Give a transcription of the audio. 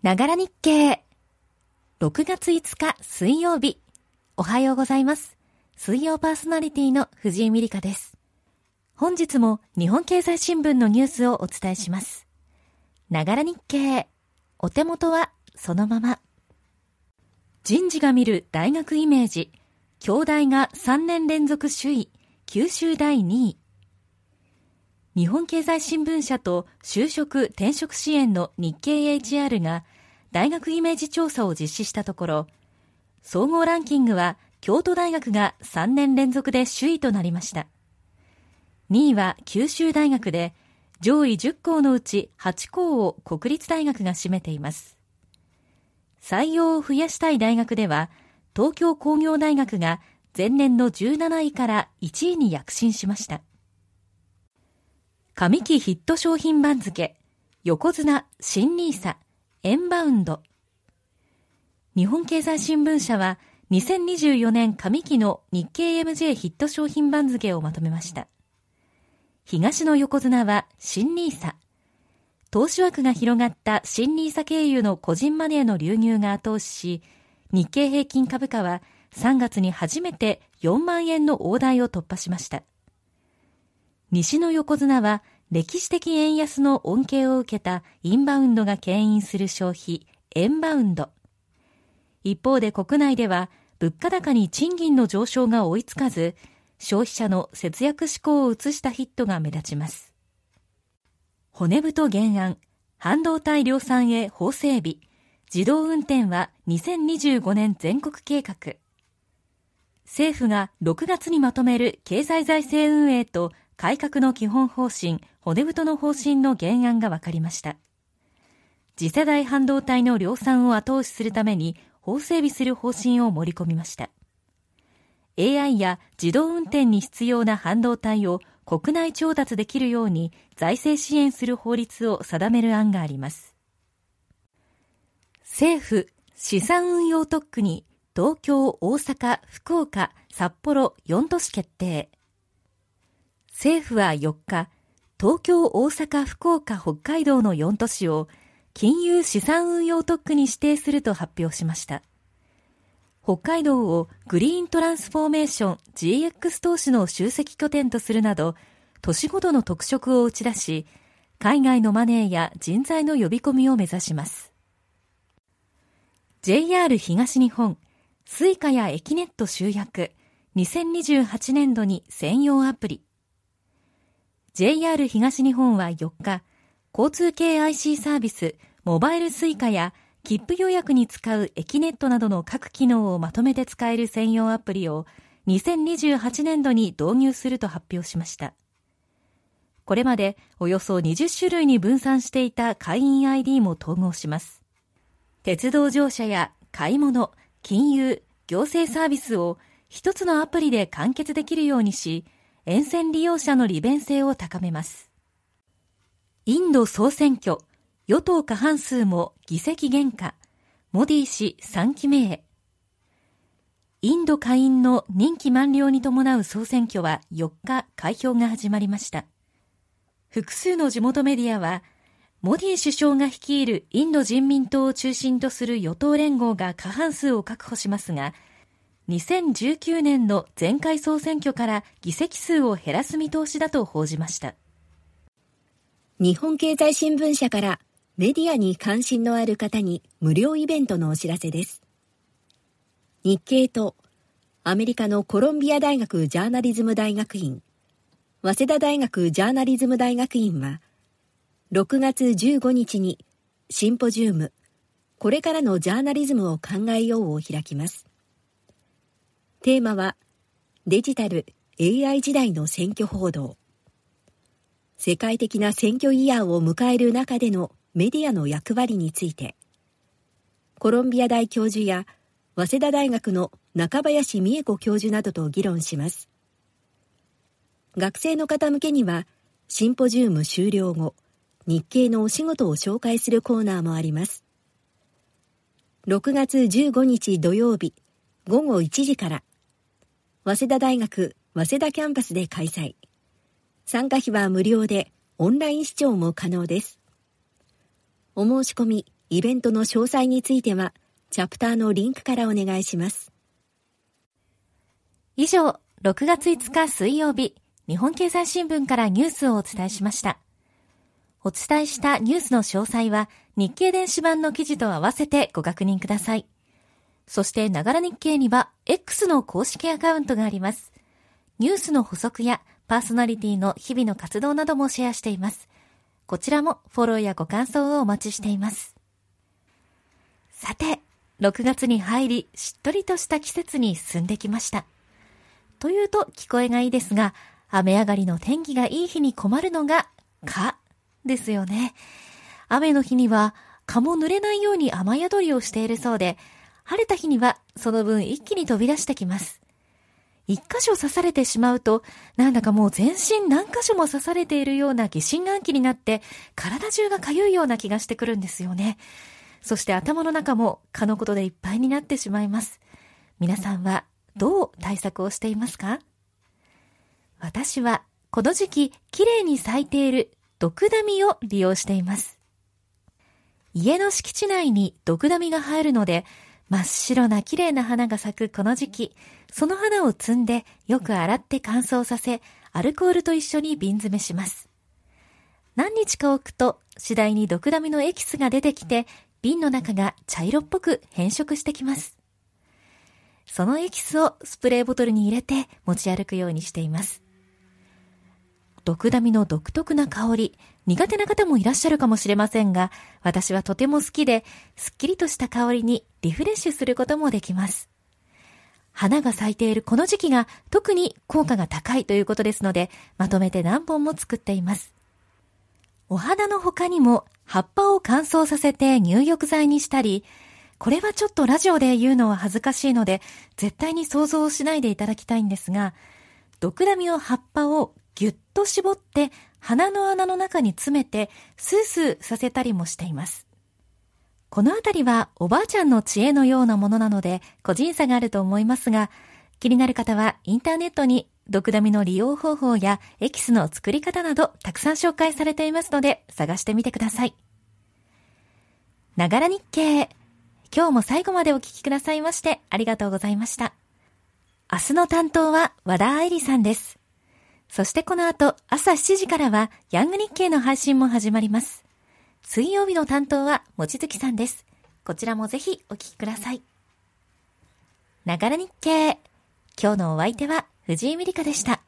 ながら日経。6月5日水曜日。おはようございます。水曜パーソナリティの藤井美里香です。本日も日本経済新聞のニュースをお伝えします。ながら日経。お手元はそのまま。人事が見る大学イメージ。京大が3年連続首位。九州大2位。日本経済新聞社と就職転職支援の日経 HR が大学イメージ調査を実施したところ、総合ランキングは京都大学が3年連続で首位となりました。2位は九州大学で、上位10校のうち8校を国立大学が占めています。採用を増やしたい大学では、東京工業大学が前年の17位から1位に躍進しました。上期ヒット商品番付、横綱、新ニーサ、エンバウンド。日本経済新聞社は2024年上期の日経 MJ ヒット商品番付をまとめました。東の横綱は新ニーサ。投資枠が広がった新ニーサ経由の個人マネーの流入が後押しし、日経平均株価は3月に初めて4万円の大台を突破しました。西の横綱は歴史的円安の恩恵を受けたインバウンドが牽引する消費、エンバウンド。一方で国内では物価高に賃金の上昇が追いつかず、消費者の節約志向を移したヒットが目立ちます。骨太原案、半導体量産へ法整備、自動運転は2025年全国計画。政府が6月にまとめる経済財政運営と改革の基本方針、骨太の方針の原案が分かりました。次世代半導体の量産を後押しするために法整備する方針を盛り込みました。AI や自動運転に必要な半導体を国内調達できるように財政支援する法律を定める案があります。政府、資産運用特区に東京、大阪、福岡、札幌4都市決定。政府は4日、東京、大阪、福岡、北海道の4都市を金融資産運用特区に指定すると発表しました。北海道をグリーントランスフォーメーション GX 投資の集積拠点とするなど、都市ごとの特色を打ち出し、海外のマネーや人材の呼び込みを目指します。JR 東日本、 Suica やえきねっと集約、2028年度に専用アプリ。JR 東日本は4日、交通系 IC サービス、モバイル Suica や切符予約に使うえきねっとなどの各機能をまとめて使える専用アプリを2028年度に導入すると発表しました。これまでおよそ20種類に分散していた会員 ID も統合します。鉄道乗車や買い物、金融、行政サービスを一つのアプリで完結できるようにし、沿線利用者の利便性を高めます。インド総選挙、与党過半数も議席減価、モディ氏3期目へ。インド下院の任期満了に伴う総選挙は4日開票が始まりました。複数の地元メディアは、モディ首相が率いるインド人民党を中心とする与党連合が過半数を確保しますが、2019年の前回総選挙から議席数を減らす見通しだと報じました。日本経済新聞社からメディアに関心のある方に無料イベントのお知らせです。日経とアメリカのコロンビア大学ジャーナリズム大学院、早稲田大学ジャーナリズム大学院は、6月15日にシンポジウム、これからのジャーナリズムを考えようを開きます。テーマは、デジタル AI 時代の選挙報道。世界的な選挙イヤーを迎える中でのメディアの役割について、コロンビア大教授や早稲田大学の中林美恵子教授などと議論します。学生の方向けには、シンポジウム終了後、日経のお仕事を紹介するコーナーもあります。6月15日土曜日午後1時から、早稲田大学早稲田キャンパスで開催。参加費は無料で、オンライン視聴も可能です。お申し込み、イベントの詳細については、チャプターのリンクからお願いします。以上、6月5日水曜日、日本経済新聞からニュースをお伝えしました。お伝えしたニュースの詳細は日経電子版の記事と合わせてご確認ください。そして、ながら日経には X の公式アカウントがあります。ニュースの補足やパーソナリティの日々の活動などもシェアしています。こちらもフォローやご感想をお待ちしています。さて、6月に入り、しっとりとした季節に進んできました。というと聞こえがいいですが、雨上がりの天気がいい日に困るのが、蚊ですよね。雨の日には蚊も濡れないように雨宿りをしているそうで、晴れた日にはその分一気に飛び出してきます。一箇所刺されてしまうと、なんだかもう全身何箇所も刺されているような疑心暗鬼になって、体中が痒いような気がしてくるんですよね。そして頭の中も蚊のことでいっぱいになってしまいます。皆さんはどう対策をしていますか？私はこの時期綺麗に咲いている毒ダミを利用しています。家の敷地内に毒ダミが生えるので、真っ白な綺麗な花が咲くこの時期、その花を摘んでよく洗って乾燥させ、アルコールと一緒に瓶詰めします。何日か置くと次第に毒ダミのエキスが出てきて、瓶の中が茶色っぽく変色してきます。そのエキスをスプレーボトルに入れて持ち歩くようにしています。毒ダミの独特な香り、苦手な方もいらっしゃるかもしれませんが、私はとても好きで、すっきりとした香りにリフレッシュすることもできます。花が咲いているこの時期が特に効果が高いということですので、まとめて何本も作っています。お花の他にも葉っぱを乾燥させて入浴剤にしたり、これはちょっとラジオで言うのは恥ずかしいので、絶対に想像しないでいただきたいんですが、毒ダミの葉っぱをと絞って鼻の穴の中に詰めてスースーさせたりもしています。このあたりはおばあちゃんの知恵のようなものなので個人差があると思いますが、気になる方はインターネットに毒ダミの利用方法やエキスの作り方などたくさん紹介されていますので探してみてください。ながら日経。今日も最後までお聞きくださいましてありがとうございました。明日の担当は和田愛理さんです。そしてこの後朝7時からはヤング日経の配信も始まります。水曜日の担当はもちづきさんです。こちらもぜひお聞きください。ながら日経。今日のお相手は藤井美里香でした。